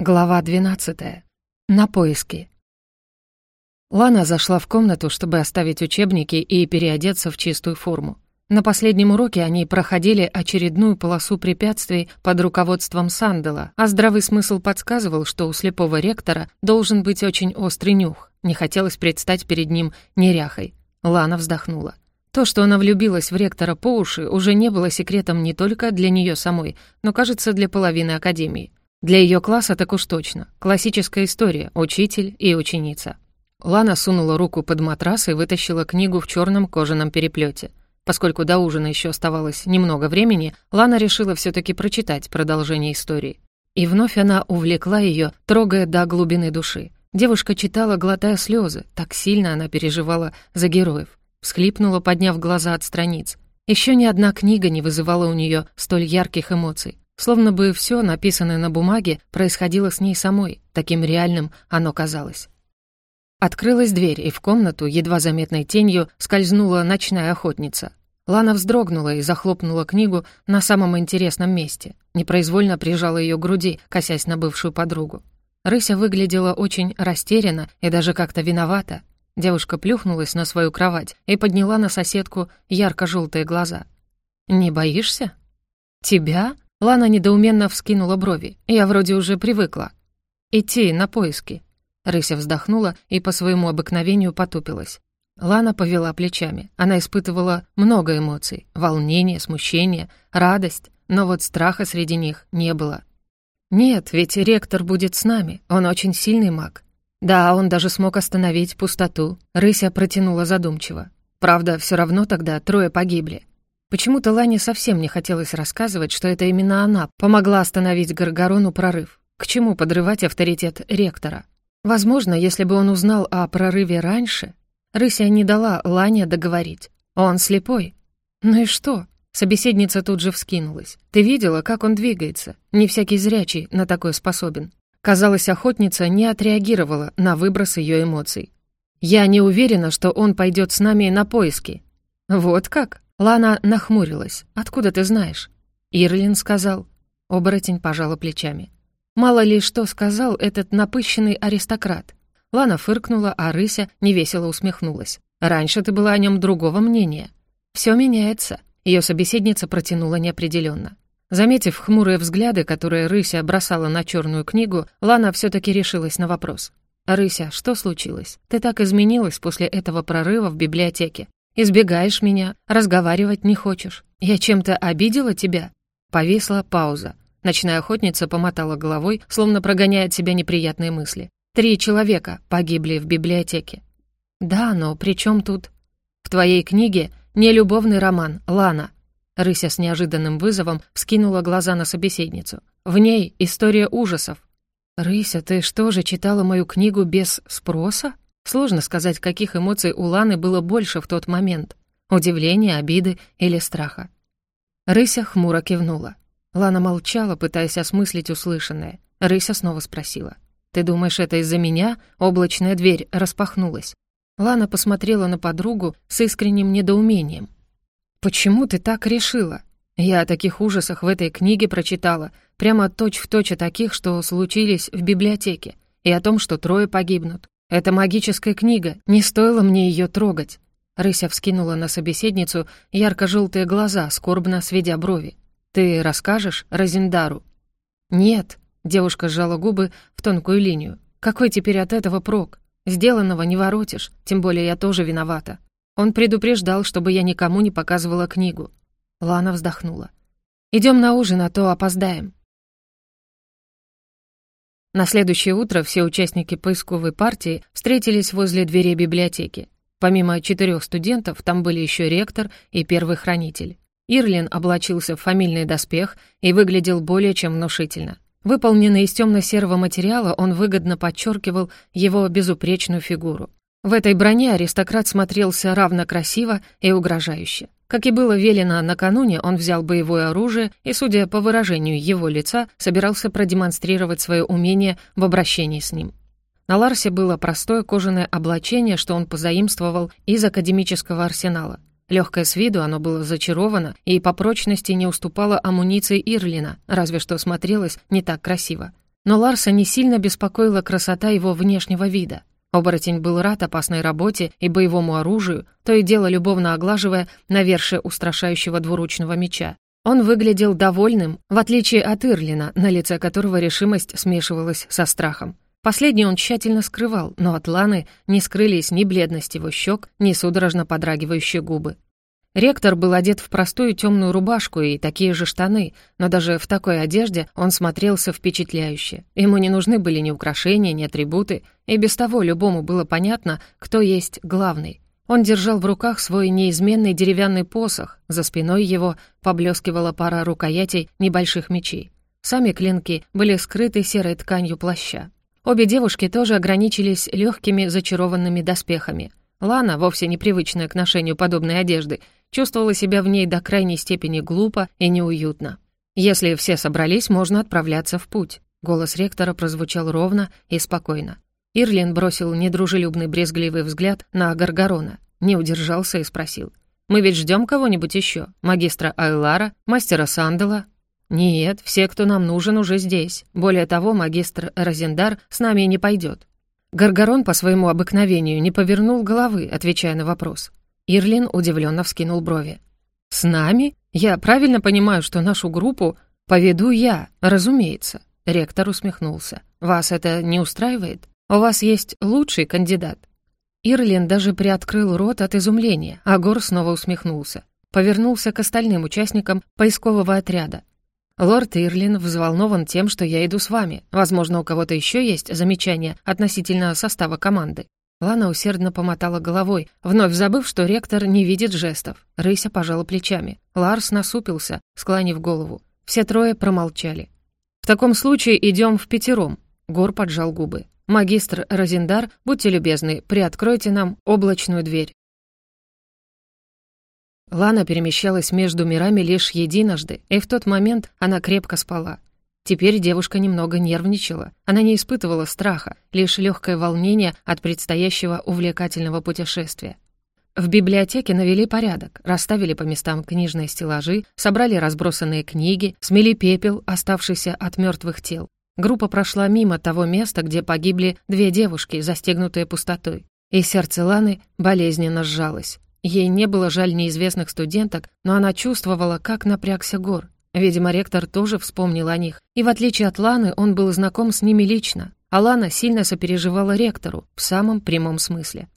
Глава 12. На поиски. Лана зашла в комнату, чтобы оставить учебники и переодеться в чистую форму. На последнем уроке они проходили очередную полосу препятствий под руководством Сандела, а здравый смысл подсказывал, что у слепого ректора должен быть очень острый нюх. Не хотелось предстать перед ним неряхой. Лана вздохнула. То, что она влюбилась в ректора по уши, уже не было секретом не только для нее самой, но, кажется, для половины академии. Для ее класса так уж точно. Классическая история, учитель и ученица. Лана сунула руку под матрас и вытащила книгу в черном кожаном переплете. Поскольку до ужина еще оставалось немного времени, Лана решила все таки прочитать продолжение истории. И вновь она увлекла ее, трогая до глубины души. Девушка читала, глотая слезы, так сильно она переживала за героев. Всхлипнула, подняв глаза от страниц. Еще ни одна книга не вызывала у нее столь ярких эмоций. Словно бы все, написанное на бумаге, происходило с ней самой, таким реальным оно казалось. Открылась дверь, и в комнату, едва заметной тенью, скользнула ночная охотница. Лана вздрогнула и захлопнула книгу на самом интересном месте. Непроизвольно прижала ее к груди, косясь на бывшую подругу. Рыся выглядела очень растерянно и даже как-то виновата. Девушка плюхнулась на свою кровать и подняла на соседку ярко желтые глаза. «Не боишься?» «Тебя?» Лана недоуменно вскинула брови. «Я вроде уже привыкла». «Идти на поиски». Рыся вздохнула и по своему обыкновению потупилась. Лана повела плечами. Она испытывала много эмоций. Волнение, смущение, радость. Но вот страха среди них не было. «Нет, ведь ректор будет с нами. Он очень сильный маг. Да, он даже смог остановить пустоту». Рыся протянула задумчиво. Правда, все равно тогда трое погибли. Почему-то Лане совсем не хотелось рассказывать, что это именно она помогла остановить Гаргарону прорыв. К чему подрывать авторитет ректора? Возможно, если бы он узнал о прорыве раньше, Рыся не дала Лане договорить. Он слепой. Ну и что? Собеседница тут же вскинулась. Ты видела, как он двигается? Не всякий зрячий на такое способен. Казалось, охотница не отреагировала на выброс ее эмоций. «Я не уверена, что он пойдет с нами на поиски». «Вот как?» Лана нахмурилась. «Откуда ты знаешь?» Ирлин сказал. Оборотень пожала плечами. Мало ли что сказал этот напыщенный аристократ. Лана фыркнула, а Рыся невесело усмехнулась. «Раньше ты была о нем другого мнения». «Все меняется», — ее собеседница протянула неопределенно. Заметив хмурые взгляды, которые Рыся бросала на черную книгу, Лана все таки решилась на вопрос. «Рыся, что случилось? Ты так изменилась после этого прорыва в библиотеке. Избегаешь меня, разговаривать не хочешь. Я чем-то обидела тебя?» Повисла пауза. Ночная охотница помотала головой, словно прогоняя от себя неприятные мысли. «Три человека погибли в библиотеке». «Да, но при чем тут?» «В твоей книге не любовный роман, Лана». Рыся с неожиданным вызовом вскинула глаза на собеседницу. «В ней история ужасов». «Рыся, ты что же, читала мою книгу без спроса?» Сложно сказать, каких эмоций у Ланы было больше в тот момент — удивления, обиды или страха. Рыся хмуро кивнула. Лана молчала, пытаясь осмыслить услышанное. Рыся снова спросила. «Ты думаешь, это из-за меня?» Облачная дверь распахнулась. Лана посмотрела на подругу с искренним недоумением. «Почему ты так решила? Я о таких ужасах в этой книге прочитала, прямо точь-в-точь точь о таких, что случились в библиотеке, и о том, что трое погибнут. «Это магическая книга, не стоило мне ее трогать». Рыся вскинула на собеседницу ярко-желтые глаза, скорбно сведя брови. «Ты расскажешь Розендару?» «Нет», — девушка сжала губы в тонкую линию. «Какой теперь от этого прок? Сделанного не воротишь, тем более я тоже виновата. Он предупреждал, чтобы я никому не показывала книгу». Лана вздохнула. «Идем на ужин, а то опоздаем». На следующее утро все участники поисковой партии встретились возле двери библиотеки. Помимо четырех студентов, там были еще ректор и первый хранитель. Ирлин облачился в фамильный доспех и выглядел более чем внушительно. Выполненный из темно-серого материала, он выгодно подчеркивал его безупречную фигуру. В этой броне аристократ смотрелся равно красиво и угрожающе. Как и было велено накануне, он взял боевое оружие и, судя по выражению его лица, собирался продемонстрировать свое умение в обращении с ним. На Ларсе было простое кожаное облачение, что он позаимствовал из академического арсенала. Легкое с виду, оно было зачаровано и по прочности не уступало амуниции Ирлина, разве что смотрелось не так красиво. но Ларса не сильно беспокоила красота его внешнего вида. Оборотень был рад опасной работе и боевому оружию, то и дело любовно оглаживая навершие устрашающего двуручного меча. Он выглядел довольным, в отличие от Ирлина, на лице которого решимость смешивалась со страхом. Последний он тщательно скрывал, но от Ланы не скрылись ни бледность его щек, ни судорожно подрагивающие губы. Ректор был одет в простую темную рубашку и такие же штаны, но даже в такой одежде он смотрелся впечатляюще. Ему не нужны были ни украшения, ни атрибуты, и без того любому было понятно, кто есть главный. Он держал в руках свой неизменный деревянный посох, за спиной его поблескивала пара рукоятей небольших мечей. Сами клинки были скрыты серой тканью плаща. Обе девушки тоже ограничились легкими зачарованными доспехами. Лана, вовсе непривычная к ношению подобной одежды, чувствовала себя в ней до крайней степени глупо и неуютно. «Если все собрались, можно отправляться в путь», — голос ректора прозвучал ровно и спокойно. Ирлин бросил недружелюбный брезгливый взгляд на Гаргарона, не удержался и спросил. «Мы ведь ждем кого-нибудь еще? Магистра Айлара? Мастера Сандела?» «Нет, все, кто нам нужен, уже здесь. Более того, магистр Розендар с нами не пойдет». Гаргарон по своему обыкновению не повернул головы, отвечая на вопрос. Ирлин удивленно вскинул брови. «С нами? Я правильно понимаю, что нашу группу поведу я, разумеется». Ректор усмехнулся. «Вас это не устраивает? У вас есть лучший кандидат?» Ирлин даже приоткрыл рот от изумления, а Гор снова усмехнулся. Повернулся к остальным участникам поискового отряда. «Лорд Ирлин взволнован тем, что я иду с вами. Возможно, у кого-то еще есть замечания относительно состава команды». Лана усердно помотала головой, вновь забыв, что ректор не видит жестов. Рыся пожала плечами. Ларс насупился, склонив голову. Все трое промолчали. «В таком случае идем в пятером», — Гор поджал губы. «Магистр Розендар, будьте любезны, приоткройте нам облачную дверь». Лана перемещалась между мирами лишь единожды, и в тот момент она крепко спала. Теперь девушка немного нервничала. Она не испытывала страха, лишь легкое волнение от предстоящего увлекательного путешествия. В библиотеке навели порядок, расставили по местам книжные стеллажи, собрали разбросанные книги, смели пепел, оставшийся от мертвых тел. Группа прошла мимо того места, где погибли две девушки, застегнутые пустотой. И сердце Ланы болезненно сжалось. Ей не было жаль неизвестных студенток, но она чувствовала, как напрягся Гор. Видимо, ректор тоже вспомнил о них. И в отличие от Ланы, он был знаком с ними лично. А Лана сильно сопереживала ректору, в самом прямом смысле.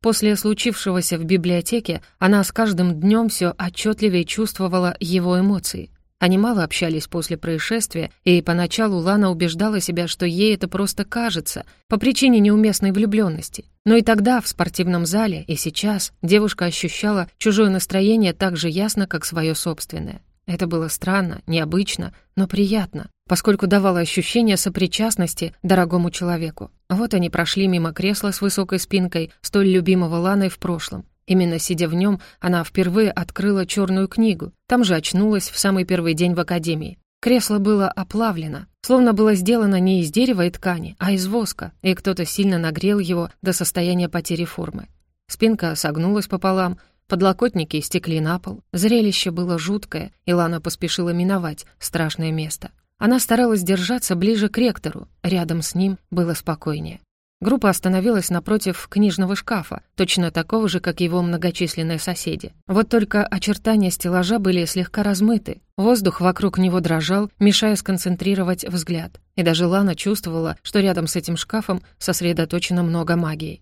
После случившегося в библиотеке она с каждым днем все отчетливее чувствовала его эмоции. Они мало общались после происшествия, и поначалу Лана убеждала себя, что ей это просто кажется, по причине неуместной влюбленности. Но и тогда, в спортивном зале, и сейчас, девушка ощущала чужое настроение так же ясно, как свое собственное. Это было странно, необычно, но приятно, поскольку давало ощущение сопричастности дорогому человеку. Вот они прошли мимо кресла с высокой спинкой, столь любимого Ланой в прошлом. Именно сидя в нем, она впервые открыла черную книгу. Там же очнулась в самый первый день в академии. Кресло было оплавлено, словно было сделано не из дерева и ткани, а из воска, и кто-то сильно нагрел его до состояния потери формы. Спинка согнулась пополам, подлокотники стекли на пол. Зрелище было жуткое, и Лана поспешила миновать страшное место. Она старалась держаться ближе к ректору, рядом с ним было спокойнее. Группа остановилась напротив книжного шкафа, точно такого же, как его многочисленные соседи. Вот только очертания стеллажа были слегка размыты. Воздух вокруг него дрожал, мешая сконцентрировать взгляд. И даже Лана чувствовала, что рядом с этим шкафом сосредоточено много магии.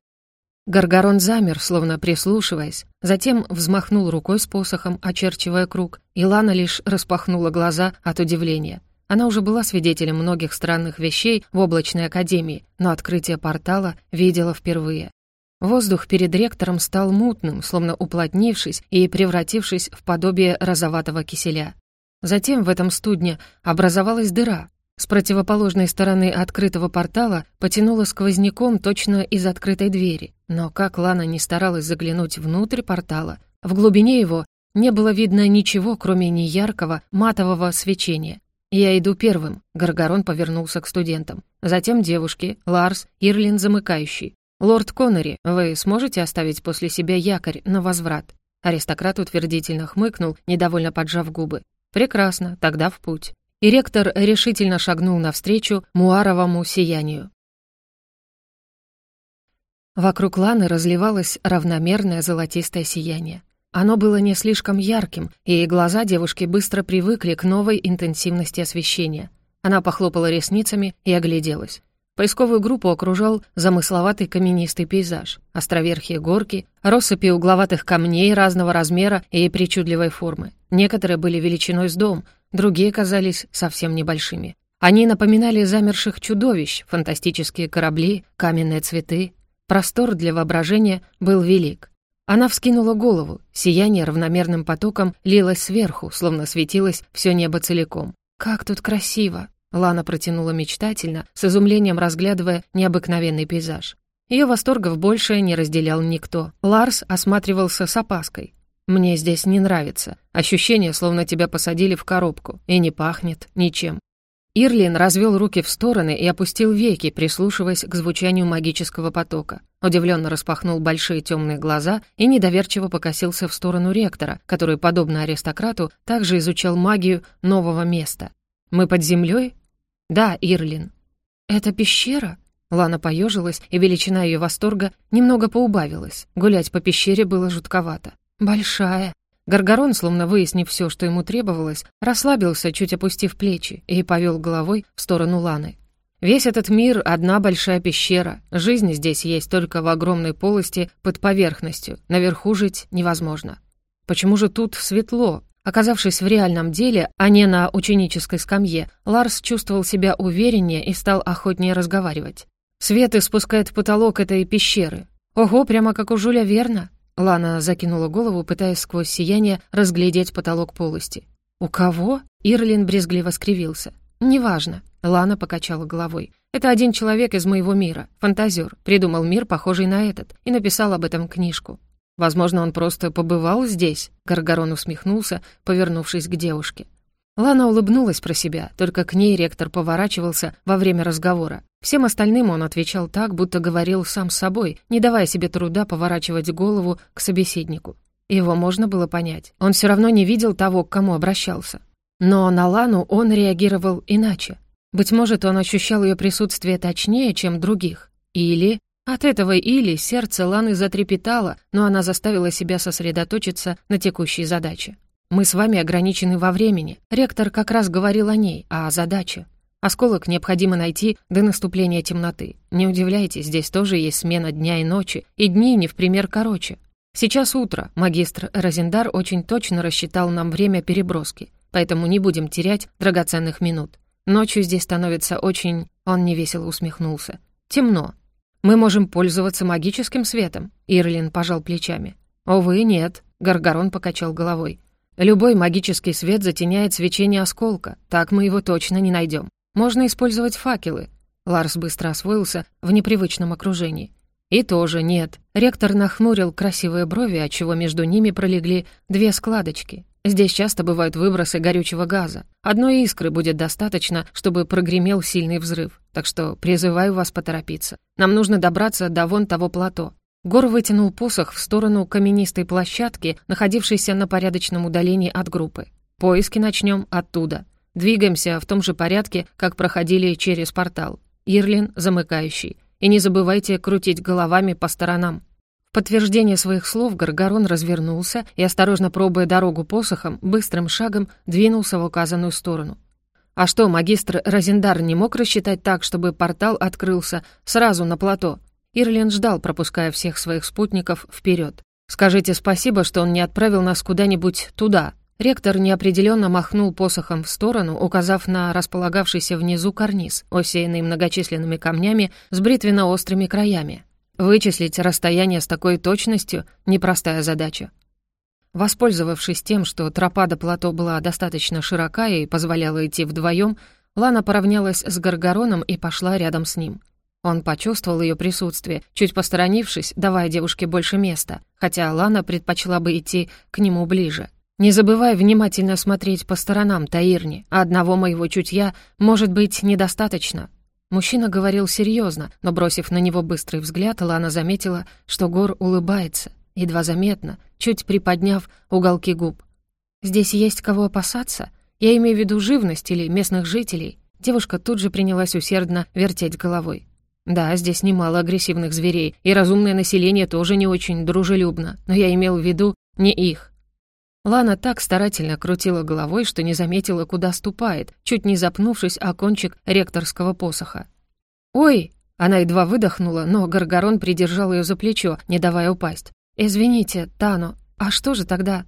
Гаргарон замер, словно прислушиваясь, затем взмахнул рукой с посохом, очерчивая круг, и Лана лишь распахнула глаза от удивления — она уже была свидетелем многих странных вещей в облачной академии, но открытие портала видела впервые. Воздух перед ректором стал мутным, словно уплотнившись и превратившись в подобие розоватого киселя. Затем в этом студне образовалась дыра. С противоположной стороны открытого портала потянуло сквозняком точно из открытой двери. Но как Лана не старалась заглянуть внутрь портала, в глубине его не было видно ничего, кроме неяркого матового свечения. «Я иду первым», — Гаргарон повернулся к студентам. Затем девушки, Ларс, Ирлин замыкающий. «Лорд Коннери, вы сможете оставить после себя якорь на возврат?» Аристократ утвердительно хмыкнул, недовольно поджав губы. «Прекрасно, тогда в путь». И ректор решительно шагнул навстречу муаровому сиянию. Вокруг Ланы разливалось равномерное золотистое сияние. Оно было не слишком ярким, и глаза девушки быстро привыкли к новой интенсивности освещения. Она похлопала ресницами и огляделась. Поисковую группу окружал замысловатый каменистый пейзаж, островерхие горки, россыпи угловатых камней разного размера и причудливой формы. Некоторые были величиной с дом, другие казались совсем небольшими. Они напоминали замерших чудовищ, фантастические корабли, каменные цветы, Простор для воображения был велик. Она вскинула голову, сияние равномерным потоком лилось сверху, словно светилось все небо целиком. «Как тут красиво!» Лана протянула мечтательно, с изумлением разглядывая необыкновенный пейзаж. Ее восторгов больше не разделял никто. Ларс осматривался с опаской. «Мне здесь не нравится. Ощущение, словно тебя посадили в коробку, и не пахнет ничем. Ирлин развел руки в стороны и опустил веки, прислушиваясь к звучанию магического потока. Удивленно распахнул большие темные глаза и недоверчиво покосился в сторону ректора, который, подобно аристократу, также изучал магию нового места. «Мы под землей? «Да, Ирлин». «Это пещера?» Лана поежилась, и величина ее восторга немного поубавилась. Гулять по пещере было жутковато. «Большая», Гаргарон, словно выяснив все, что ему требовалось, расслабился, чуть опустив плечи, и повел головой в сторону Ланы. Весь этот мир — одна большая пещера. Жизнь здесь есть только в огромной полости под поверхностью. Наверху жить невозможно. Почему же тут светло? Оказавшись в реальном деле, а не на ученической скамье, Ларс чувствовал себя увереннее и стал охотнее разговаривать. Свет испускает потолок этой пещеры. Ого, прямо как у Жуля Верна. Лана закинула голову, пытаясь сквозь сияние разглядеть потолок полости. «У кого?» Ирлин брезгливо скривился. «Неважно». Лана покачала головой. «Это один человек из моего мира, фантазер, придумал мир, похожий на этот, и написал об этом книжку. Возможно, он просто побывал здесь?» Гаргарон усмехнулся, повернувшись к девушке. Лана улыбнулась про себя, только к ней ректор поворачивался во время разговора. Всем остальным он отвечал так, будто говорил сам с собой, не давая себе труда поворачивать голову к собеседнику. Его можно было понять. Он все равно не видел того, к кому обращался. Но на Лану он реагировал иначе. Быть может, он ощущал ее присутствие точнее, чем других. Или... От этого или сердце Ланы затрепетало, но она заставила себя сосредоточиться на текущей задаче. Мы с вами ограничены во времени. Ректор как раз говорил о ней, а задаче. Осколок необходимо найти до наступления темноты. Не удивляйтесь, здесь тоже есть смена дня и ночи, и дни не в пример короче. Сейчас утро, магистр Розендар очень точно рассчитал нам время переброски, поэтому не будем терять драгоценных минут. Ночью здесь становится очень... Он невесело усмехнулся. Темно. Мы можем пользоваться магическим светом, Ирлин пожал плечами. Увы, нет, Гаргарон покачал головой. Любой магический свет затеняет свечение осколка, так мы его точно не найдем. Можно использовать факелы. Ларс быстро освоился в непривычном окружении. И тоже нет. Ректор нахмурил красивые брови, отчего между ними пролегли две складочки. Здесь часто бывают выбросы горючего газа. Одной искры будет достаточно, чтобы прогремел сильный взрыв. Так что призываю вас поторопиться. Нам нужно добраться до вон того плато. Гор вытянул посох в сторону каменистой площадки, находившейся на порядочном удалении от группы. Поиски начнем оттуда. Двигаемся в том же порядке, как проходили через портал. Ирлин замыкающий. И не забывайте крутить головами по сторонам. В подтверждение своих слов Гаргарон развернулся и, осторожно пробуя дорогу посохом, быстрым шагом двинулся в указанную сторону. А что, магистр Розендар не мог рассчитать так, чтобы портал открылся сразу на плато? Ирлин ждал, пропуская всех своих спутников вперед. «Скажите спасибо, что он не отправил нас куда-нибудь туда». Ректор неопределенно махнул посохом в сторону, указав на располагавшийся внизу карниз, осеянный многочисленными камнями с бритвенно-острыми краями. Вычислить расстояние с такой точностью — непростая задача. Воспользовавшись тем, что тропа до плато была достаточно широка и позволяла идти вдвоем, Лана поравнялась с Гаргароном и пошла рядом с ним. Он почувствовал ее присутствие, чуть посторонившись, давая девушке больше места, хотя Лана предпочла бы идти к нему ближе. «Не забывай внимательно смотреть по сторонам, Таирни. Одного моего чутья может быть недостаточно». Мужчина говорил серьезно, но, бросив на него быстрый взгляд, Лана заметила, что Гор улыбается, едва заметно, чуть приподняв уголки губ. «Здесь есть кого опасаться?» Я имею в виду живность или местных жителей. Девушка тут же принялась усердно вертеть головой. Да, здесь немало агрессивных зверей, и разумное население тоже не очень дружелюбно, но я имел в виду не их. Лана так старательно крутила головой, что не заметила, куда ступает, чуть не запнувшись о кончик ректорского посоха. «Ой!» — она едва выдохнула, но Гаргарон придержал ее за плечо, не давая упасть. «Извините, Тано, а что же тогда?»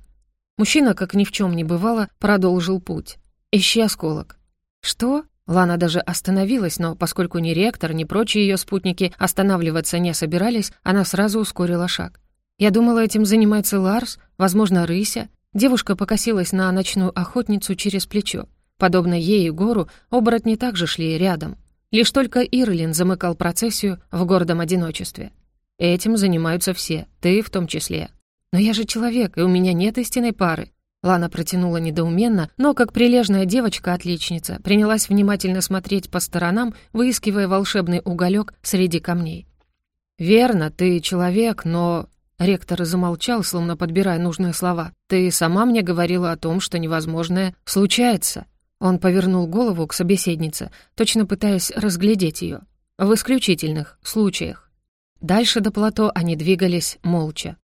Мужчина, как ни в чем не бывало, продолжил путь. «Ищи осколок». «Что?» Лана даже остановилась, но поскольку ни ректор, ни прочие ее спутники останавливаться не собирались, она сразу ускорила шаг. «Я думала, этим занимается Ларс, возможно, Рыся». Девушка покосилась на ночную охотницу через плечо. Подобно ей и Гору, оборотни также шли рядом. Лишь только Ирлин замыкал процессию в гордом одиночестве. Этим занимаются все, ты в том числе. Но я же человек, и у меня нет истинной пары. Лана протянула недоуменно, но, как прилежная девочка-отличница, принялась внимательно смотреть по сторонам, выискивая волшебный уголек среди камней. «Верно, ты человек, но...» Ректор замолчал, словно подбирая нужные слова. «Ты сама мне говорила о том, что невозможное случается». Он повернул голову к собеседнице, точно пытаясь разглядеть ее. В исключительных случаях. Дальше до плато они двигались молча.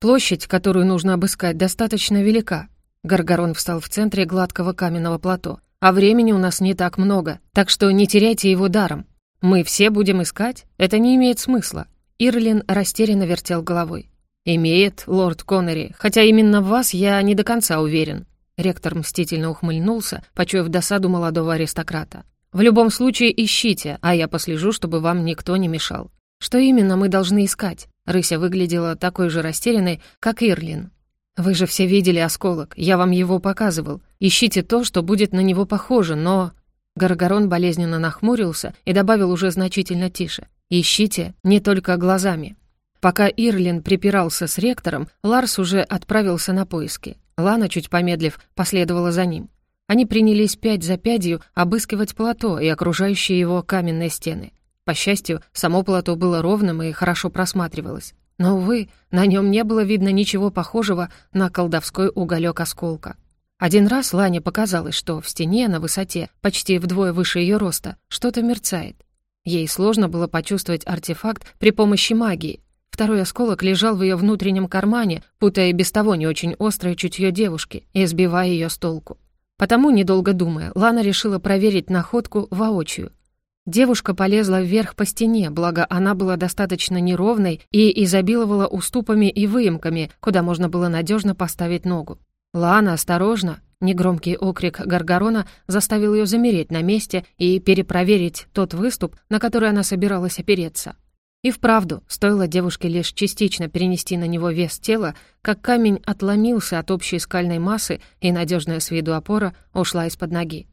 Площадь, которую нужно обыскать, достаточно велика. Гаргарон встал в центре гладкого каменного плато. А времени у нас не так много, так что не теряйте его даром. Мы все будем искать? Это не имеет смысла. Ирлин растерянно вертел головой. «Имеет, лорд Коннери, хотя именно в вас я не до конца уверен». Ректор мстительно ухмыльнулся, почуяв досаду молодого аристократа. «В любом случае ищите, а я послежу, чтобы вам никто не мешал. Что именно мы должны искать?» Рыся выглядела такой же растерянной, как Ирлин. «Вы же все видели осколок, я вам его показывал. Ищите то, что будет на него похоже, но...» Гаргорон болезненно нахмурился и добавил уже значительно тише. «Ищите не только глазами». Пока Ирлин припирался с ректором, Ларс уже отправился на поиски. Лана, чуть помедлив, последовала за ним. Они принялись пять за пятью обыскивать плато и окружающие его каменные стены. По счастью, само плато было ровным и хорошо просматривалось. Но, увы, на нем не было видно ничего похожего на колдовской уголек осколка. Один раз Лане показалось, что в стене на высоте, почти вдвое выше ее роста, что-то мерцает. Ей сложно было почувствовать артефакт при помощи магии. Второй осколок лежал в ее внутреннем кармане, путая без того не очень острое чутье девушки и сбивая ее с толку. Потому, недолго думая, Лана решила проверить находку воочию. Девушка полезла вверх по стене, благо она была достаточно неровной и изобиловала уступами и выемками, куда можно было надежно поставить ногу. «Лана, осторожно!» Негромкий окрик Гаргарона заставил ее замереть на месте и перепроверить тот выступ, на который она собиралась опереться. И вправду, стоило девушке лишь частично перенести на него вес тела, как камень отломился от общей скальной массы, и надежная с виду опора ушла из-под ноги.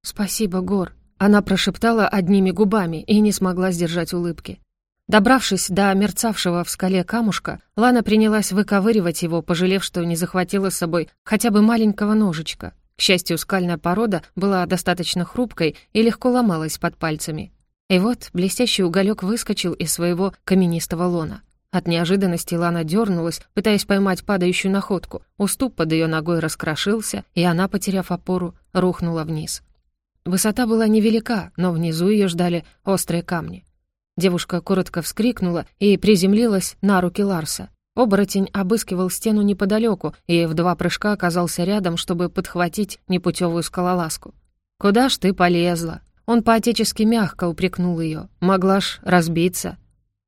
«Спасибо, Гор», она прошептала одними губами и не смогла сдержать улыбки. Добравшись до мерцавшего в скале камушка, Лана принялась выковыривать его, пожалев, что не захватила с собой хотя бы маленького ножичка. К счастью, скальная порода была достаточно хрупкой и легко ломалась под пальцами. И вот блестящий уголек выскочил из своего каменистого лона. От неожиданности Лана дернулась, пытаясь поймать падающую находку. Уступ под ее ногой раскрошился, и она, потеряв опору, рухнула вниз. Высота была невелика, но внизу ее ждали острые камни. Девушка коротко вскрикнула и приземлилась на руки Ларса. Оборотень обыскивал стену неподалеку и в два прыжка оказался рядом, чтобы подхватить непутевую скалолазку. «Куда ж ты полезла?» Он поотечески мягко упрекнул ее. «Могла ж разбиться».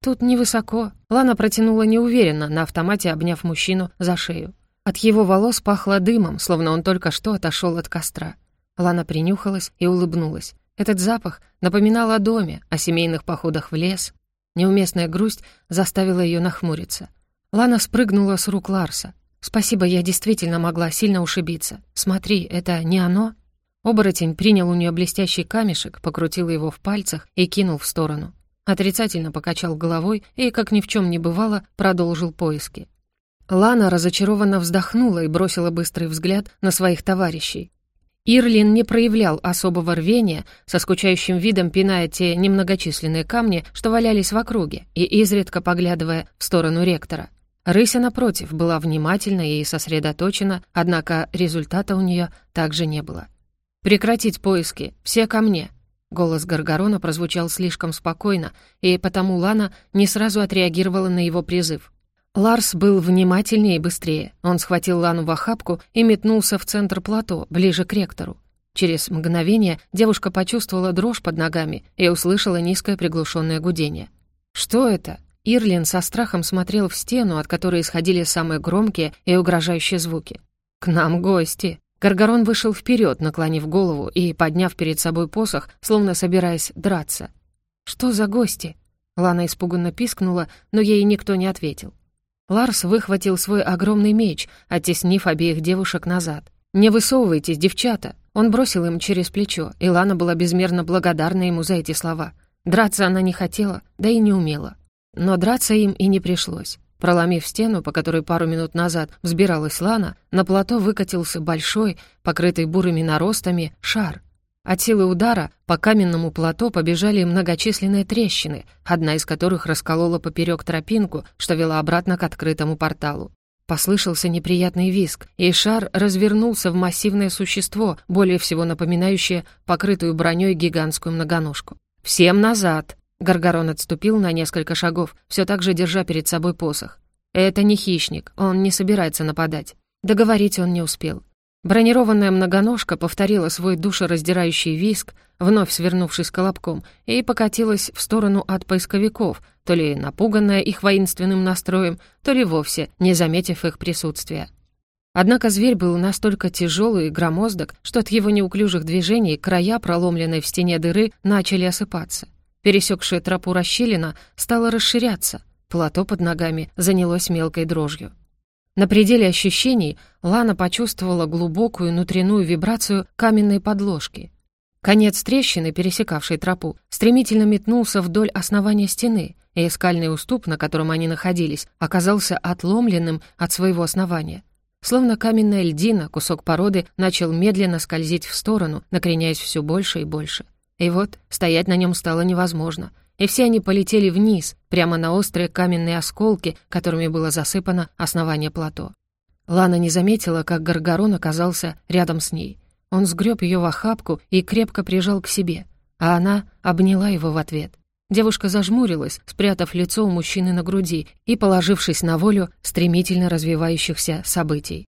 «Тут невысоко». Лана протянула неуверенно, на автомате обняв мужчину за шею. От его волос пахло дымом, словно он только что отошел от костра. Лана принюхалась и улыбнулась. Этот запах напоминал о доме, о семейных походах в лес. Неуместная грусть заставила ее нахмуриться. Лана спрыгнула с рук Ларса. «Спасибо, я действительно могла сильно ушибиться. Смотри, это не оно?» Оборотень принял у нее блестящий камешек, покрутил его в пальцах и кинул в сторону. Отрицательно покачал головой и, как ни в чем не бывало, продолжил поиски. Лана разочарованно вздохнула и бросила быстрый взгляд на своих товарищей. Ирлин не проявлял особого рвения, со скучающим видом пиная те немногочисленные камни, что валялись в округе, и изредка поглядывая в сторону ректора. Рыся, напротив, была внимательна и сосредоточена, однако результата у нее также не было. «Прекратить поиски! Все ко мне!» Голос Гаргарона прозвучал слишком спокойно, и потому Лана не сразу отреагировала на его призыв. Ларс был внимательнее и быстрее. Он схватил Лану в охапку и метнулся в центр плато, ближе к ректору. Через мгновение девушка почувствовала дрожь под ногами и услышала низкое приглушенное гудение. «Что это?» Ирлин со страхом смотрел в стену, от которой исходили самые громкие и угрожающие звуки. «К нам гости!» Гаргарон вышел вперед, наклонив голову и подняв перед собой посох, словно собираясь драться. «Что за гости?» Лана испуганно пискнула, но ей никто не ответил. Ларс выхватил свой огромный меч, оттеснив обеих девушек назад. «Не высовывайтесь, девчата!» Он бросил им через плечо, и Лана была безмерно благодарна ему за эти слова. Драться она не хотела, да и не умела. Но драться им и не пришлось. Проломив стену, по которой пару минут назад взбиралась Лана, на плато выкатился большой, покрытый бурыми наростами, шар. От силы удара по каменному плато побежали многочисленные трещины, одна из которых расколола поперек тропинку, что вела обратно к открытому порталу. Послышался неприятный визг, и шар развернулся в массивное существо, более всего напоминающее покрытую броней гигантскую многоножку. «Всем назад!» Гаргарон отступил на несколько шагов, все так же держа перед собой посох. «Это не хищник, он не собирается нападать». Договорить он не успел. Бронированная многоножка повторила свой душераздирающий виск, вновь свернувшись колобком, и покатилась в сторону от поисковиков, то ли напуганная их воинственным настроем, то ли вовсе не заметив их присутствия. Однако зверь был настолько тяжелый и громоздок, что от его неуклюжих движений края, проломленной в стене дыры, начали осыпаться. Пересекшая тропу расщелина стала расширяться, плато под ногами занялось мелкой дрожью. На пределе ощущений Лана почувствовала глубокую внутреннюю вибрацию каменной подложки. Конец трещины, пересекавшей тропу, стремительно метнулся вдоль основания стены, и скальный уступ, на котором они находились, оказался отломленным от своего основания. Словно каменная льдина, кусок породы начал медленно скользить в сторону, накреняясь все больше и больше. И вот стоять на нем стало невозможно, и все они полетели вниз, прямо на острые каменные осколки, которыми было засыпано основание плато. Лана не заметила, как Гаргарон оказался рядом с ней. Он сгреб ее в охапку и крепко прижал к себе, а она обняла его в ответ. Девушка зажмурилась, спрятав лицо у мужчины на груди и положившись на волю стремительно развивающихся событий.